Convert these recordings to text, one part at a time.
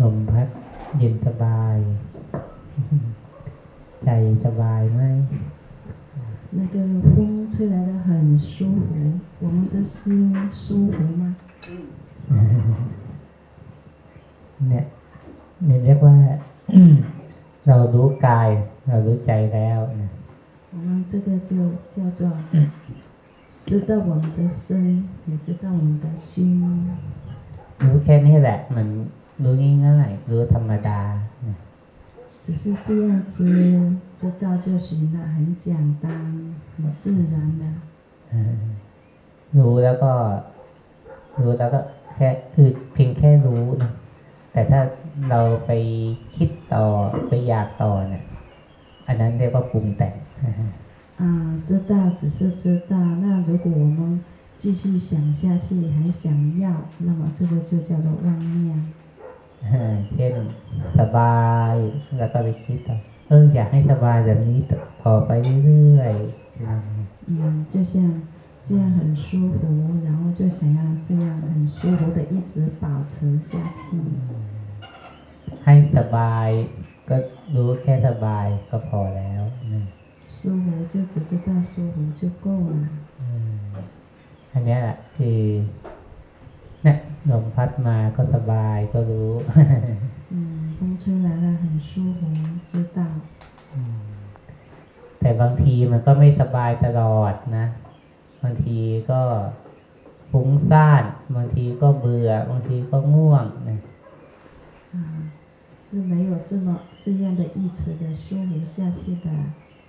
ลมพัดเย็นสบาย ใจสบายไหม 那个风吹来的很舒服，我们的心舒服吗？ เนี่ยเนี่ยเรียกว่า เรารู้กาย เรารู้ใจแล้วนะ 我们这个就叫做知道我们的身，也知道我们的心。 รู้แค่นี้แหละ มัน รู้ง่ายๆรู้ธรรมดานะ 只是这样子知道就行了，很简单，很自然的。 รู้แล้วก็ รู้แล้วก็แค่คือเพียงแค่รู้นะแต่ถ้าเราไปคิดต่อไปอยากต่อเนี่ย อันนั้นเรียกว่าปรุงแต่ง 啊，知道只是知道。那如果我们继续想下去，还想要，那么这个就叫做妄念。 เช่นสบายแล้วก็ไปคิดต่อเอออยากให้สบายแบบนี้ต่อไปเรื่อยๆ 嗯，就像这样很舒服，然后就想要这样很舒服的一直保持下去。 ให้สบายก็รู้แค่สบายก็พอแล้วนะ 舒服就只知道舒服就够了。 อันเนี้ยแหละคือ เนี่ยลมพัดมาก็สบายก็รู้ 嗯，风吹来了很舒服，知道。 แต่บางทีมันก็ไม่สบายตลอดนะ บางทีก็ฟุ้งซ่าน บางทีก็เบื่อ บางทีก็ง่วงนะ 啊，是没有这么这样的一直的舒服下去的。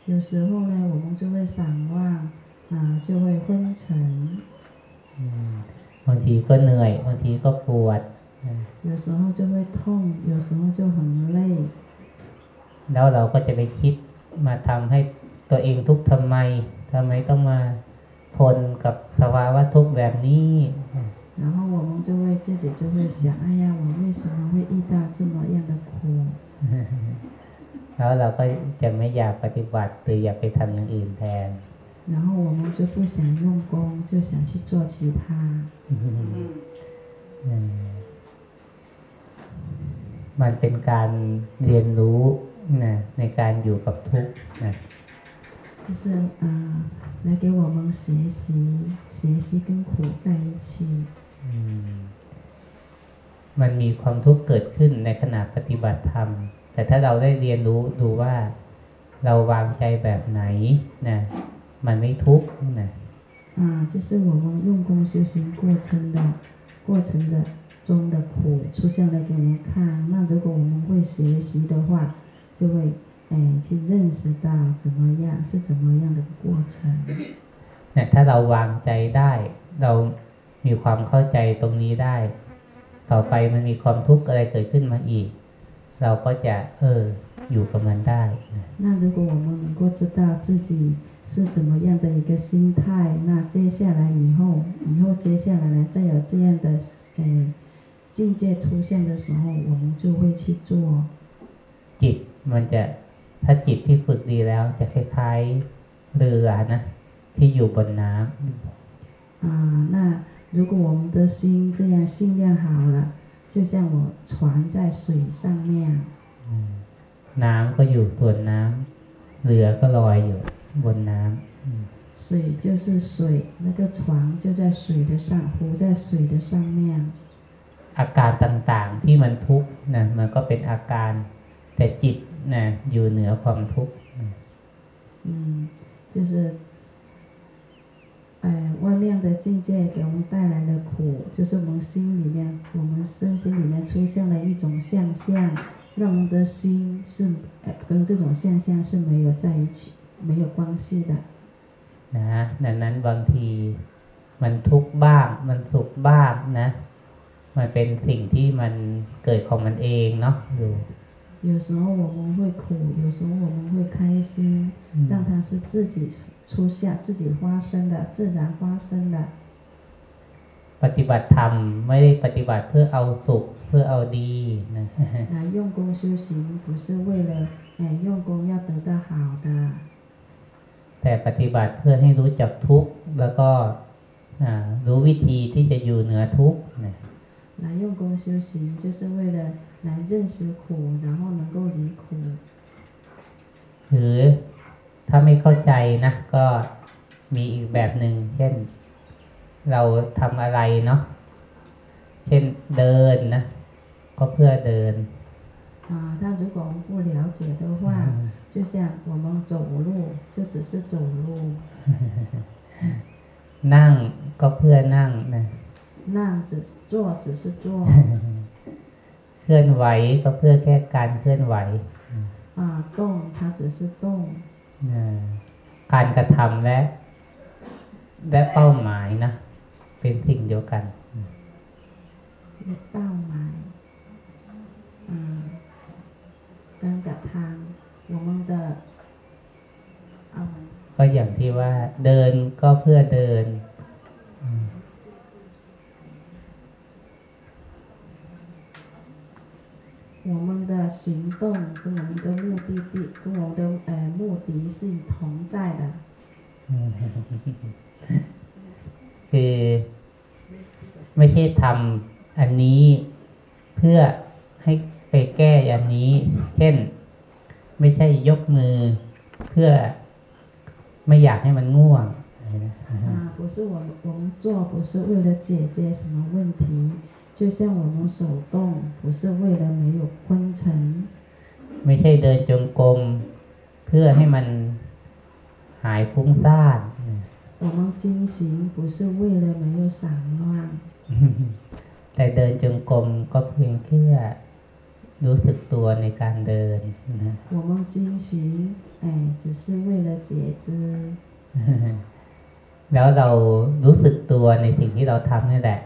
有时候呢，我们就会散忘，啊，就会昏沉。 บางทีก็เหนื่อย บางทีก็ปวดนะ 有时候就会痛，有时候就很累。 แล้วเราก็จะไปคิดมาทำให้ตัวเองทุกข์ทำไมทำไมต้องมาทนกับสภาวะทุกข์แบบนี้ 然后我们就会自己就会想，哎呀，我为什么会遇到这么样的苦？ แล้วเราก็จะไม่อยากปฏิบัติหรืออยากไปทำอย่างอื่นแทน 然后我们就不想用功，就想去做其他。 อืมมันเป็นการเรียนรู้นะในการอยู่กับทุกข์นะ 就是啊、呃来给我们学习，学习跟苦在一起。 อืมมันมีความทุกข์เกิดขึ้นในขณะปฏิบัติธรรม แต่ถ้าเราได้เรียนรู้ดูว่า เราวางใจแบบไหนนะ มันไม่ทุกข์นะ 啊，这是我们用功修行过程的过程的中的苦出现来给我们看。那如果我们会学习的话，就会哎去认识到怎么样是怎么样的过程。 เนี่ยถ้าเราวางใจได้ เรามีความเข้าใจตรงนี้ได้ ต่อไปมันมีความทุกข์อะไรเกิดขึ้นมาอีก เราก็จะ เออ อยู่กับมันได้นะ 那如果我们能够知道自己 是怎么样的一个心态，那接下来以后，以后接下来呢，再有这样的诶境界出现的时候，我们就会去做。 จิตมันจะถ้าจิตที่ฝึกดีแล้ว จะคล้ายๆเรือนะที่อยู่บนน้ำ 啊，那如果我们的心这样信量好了，就像我船在水上面， น้ำก็อยู่ส่วนน้ำเรือก็ลอยอยู่ บนน้ำอืม 水就是水，那个船就在水的上，浮在水的上面。 อาการต่างๆที่มันทุกข์นะมันก็เป็นอาการ แต่จิตนะอยู่เหนือความทุกข์ 嗯，就是，哎，外面的境界给我们带来的苦，就是我们心里面，我们身心里面出现了一种现象，那我们的心是，哎，跟这种现象是没有在一起， 没有关系的。 นะดังนั้นบางทีมันทุกข์บ้าง มันสุขบ้างนะ มันเป็นสิ่งที่มันเกิดของมันเองเนาะอยู่ 有时候我们会苦，有时候我们会开心，但它是自己出现、自己发生的，自然发生的。 ปฏิบัติธรรมไม่ได้ปฏิบัติเพื่อเอาสุขเพื่อเอาดีนะ 来用功修行，不是为了哎用功要得到好的， แต่ปฏิบัติเพื่อให้รู้จักทุกข์แล้วก็อ่ารู้วิธีที่จะอยู่เหนือทุกข์นะ 来用功修行，就是为了来认识苦，然后能够离苦。 หรือถ้าไม่เข้าใจนะ ก็มีอีกแบบหนึ่งเช่น เราทำอะไรเนาะเช่นเดินนะ ก็เพื่อเดิน 啊，但如果我们不了解的话， 就像我们走路，就只是走路； นั่งก็เพื่อนั่งนะ 那只坐只是坐， เคลื่อนไหวก็เพื่อแค่การเคลื่อนไหว 啊，动它只是动， นะการกระทำและ และเป้าหมายนะ เป็นสิ่งเดียวกัน และเป้าหมาย啊，การกระทำ 我们的啊。 ก็อย่างที่ว่าเดินก็เพื่อเดิน 我们的行动跟我们的目的地跟我们的呃目的是同在的。 คือไม่ใช่ทำอันนี้เพื่อให้ไปแก้อันนี้ เช่น ไม่ใช่ยกมือเพื่อไม่อยากให้มันง่วงอะไรนะ 啊，不是我们我们做不是为了解决什么问题，就像我们手动不是为了没有昏沉， ไม่ใช่เดินจงกรมเพื่อให้มันหายฟุ้งซ่าน 我们精行不是为了没有散乱， แต่เดินจงกรมก็เพียงแค่ รู้สึกตัวในการเดินนะ 我们精行哎只是为了觉知， แล้วเรารู้สึกตัวในสิ่งที่เราทำนี่แหละ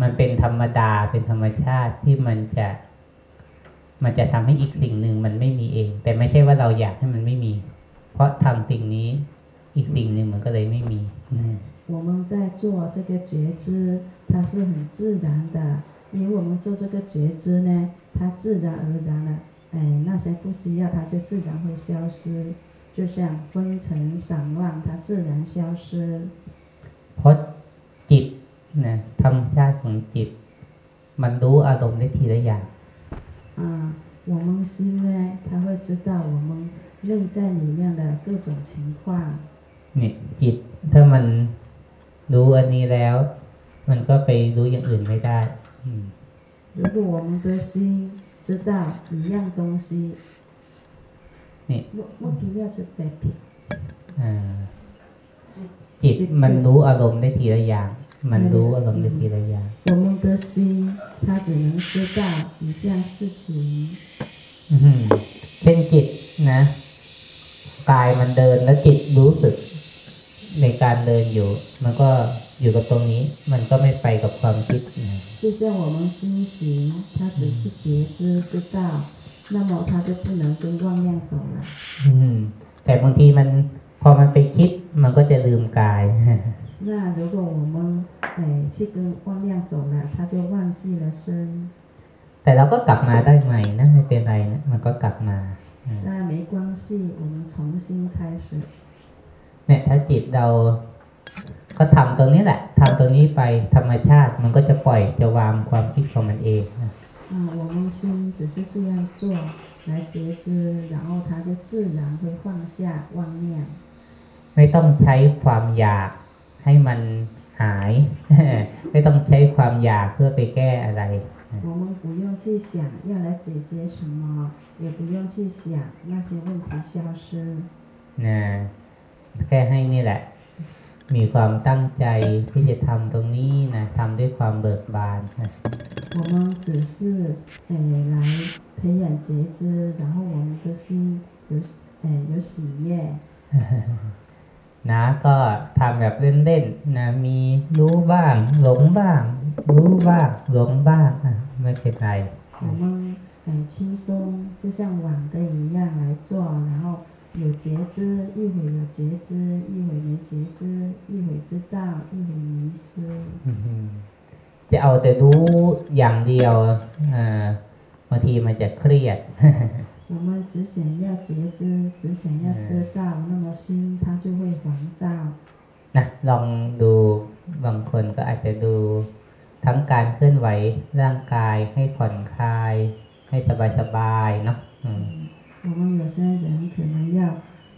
มันเป็นธรรมดาเป็นธรรมชาติที่มันจะ มันจะทำให้อีกสิ่งหนึ่งมันไม่มีเอง แต่ไม่ใช่ว่าเราอยากให้มันไม่มี เพราะทำสิ่งนี้ อีกสิ่งหนึ่งมันก็เลยไม่มีอืม 我们在做这个觉知，它是很自然的，因为我们做这个觉知呢， 它自然而然的，哎，那些不需要它就自然会消失，就像昏沉散乱，它自然消失。 เพราะจิตนะธรรมชาติของจิต มันรู้อารมณ์ได้ทีละอย่าง 啊，我们心呢，它会知道我们内在里面的各种情况。 เนี่ยจิตถ้ามันรู้อันนี้แล้ว มันก็ไปรู้อย่างอื่นไม่ได้ อืม 如果我们的心知道一样东西， นี่ 莫莫提要是白皮， อ่าจิตมันรู้อารมณ์ได้ทีละอย่าง มันรู้อารมณ์ได้ทีละอย่าง 我们的心它只能知道一件事情。 อื้อหือเช่นจิตนะกายมันเดินแล้วจิตรู้สึก ในการเดินอยู่ มันก็ อยู่กับตรงนี้ มันก็ไม่ไปกับความคิดนะ 就像我们精行，它只是觉知知道，那么它就不能跟妄念走了。 อืมแต่บางทีมันพอมันไปคิด มันก็จะลืมกาย 那如果我们哎去跟妄念走了，它就忘记了身。 แต่เราก็กลับมาได้ใหม่นะไม่เป็นไรนะมันก็กลับมา 那没关系，我们重新开始。 เนี่ยถ้าจิตเรา ก็ทำตรงนี้แหละทำตรงนี้ไปธรรมชาติ มันก็จะปล่อยจะวางความคิดของมันเองนะ 啊，我们心只是这样做来觉知，然后它就自然会放下妄念。 ไม่ต้องใช้ความอยากให้มันหาย ไม่ต้องใช้ความอยากเพื่อไปแก้อะไร 我们不用去想要来解决什么，也不用去想那些问题消失。 นะแค่ให้นี่แหละ มีความตั้งใจที่จะทำตรงนี้นะทำด้วยความเบิกบานนะ 我们只是诶来培养觉知，然后我们的心有诶有喜悦， นะก็ทำแบบเล่นๆนะมีรู้บ้าง หลงบ้าง รู้บ้างหลงบ้างอ่ะไม่เป็นไร 我们诶轻松，就像玩的一样来做，然后 有觉知，一会有觉知，一会没觉知，一会知道，一会迷失。 อืมจะเอาแต่รู้อย่างเดียวอ่าบางทีมันจะเครียด 我们只想要觉知，只想要知道，那么心它就会烦躁。 นะลองดูบางคนก็อาจจะดู ทั้งการเคลื่อนไหวร่างกายให้ผ่อนคลาย ให้สบายๆเนาะอืม 我们有些人可能要，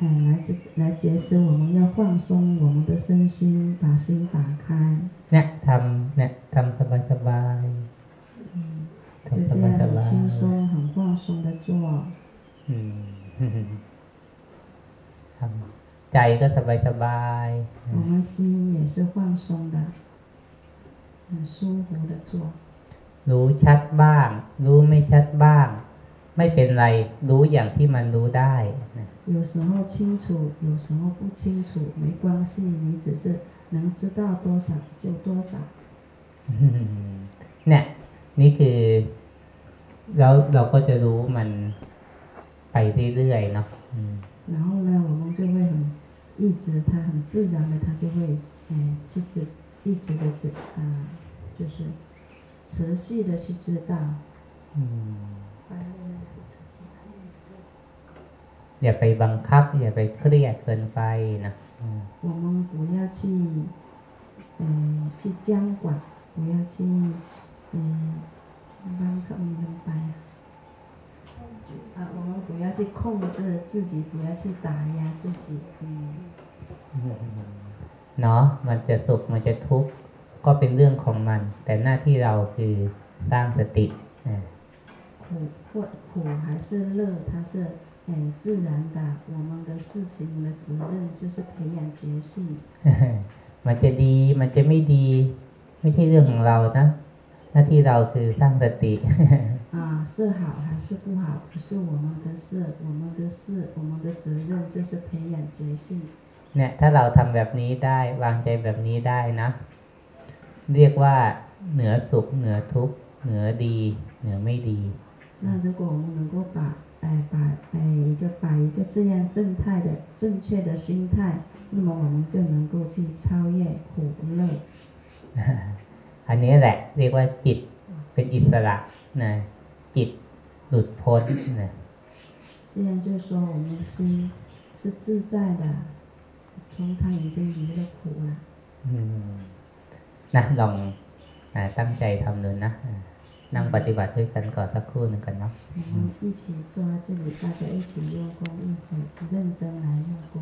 哎，来觉来觉知，我们要放松我们的身心，把心打开， เนี่ยทำเนี่ยทำสบายๆ 就 ทำส 这样 บาย 很轻 ๆ 松、很放松的做。 อืม ทำใจก็สบายสบายๆ 我们心也是放松的，很舒服的做。 รู้ชัดบ้าง รู้ไม่ชัดบ้าง ไม่เป็นไร รู้อย่างที่มันรู้ได้นะ 有时候清楚，有时候不清楚，没关系，你只是能知道多少就多少。 เนี่ย นี่คือแล้วเราก็จะรู้มันไปเรื่อยๆเนาะอืม 然后呢，我们就会很一直，它很自然的，它就会，哎，去知，一直的知，啊、就是持续的去知道。 อืม อย่าไปบังคับ อย่าไปเครียดเกินไปนะอืม 我们不要去，呃，去监管，不要去，嗯、帮他们白啊，我们不要去控制自己，不要去打压自己，嗯， เนาะมันจะสุขมันจะทุกข์ก็เป็นเรื่องของมัน แต่หน้าที่เราคือสร้างสตินะ 苦或苦还是乐，它是哎自然的，我们的事情的责任就是培养觉性。 มันจะดีมันจะไม่ดี ไม่ใช่เรื่องของเรานะ หน้าที่เราคือสร้างสติ 啊，是好还是不好，不是我们的事，我们的事，我们的责任就是培养觉性。 เนี่ย ถ้าเราทำแบบนี้ได้วางใจแบบนี้ได้นะ เรียกว่าเหนือสุข เหนือทุกข์เหนือดี เหนือไม่ดี 那如果我们能够把哎把哎一个把一个这样正态的正确的心态，那么我们就能够去超越苦乐。 อันนี้แหละ เรียกว่าจิตเป็นอิสระนะจิตหลุดพ้นนะ 这样就说我们的心是自在的，从它已经离了苦了。 อืมนะลองอาตั้งใจทำดูนะอ่า นั่งปฏิบัติด้วยกันก่อนสักครู่หนึ่งกันเนาะ 我们一起坐在这里，大家一起用功一会，认真来用功。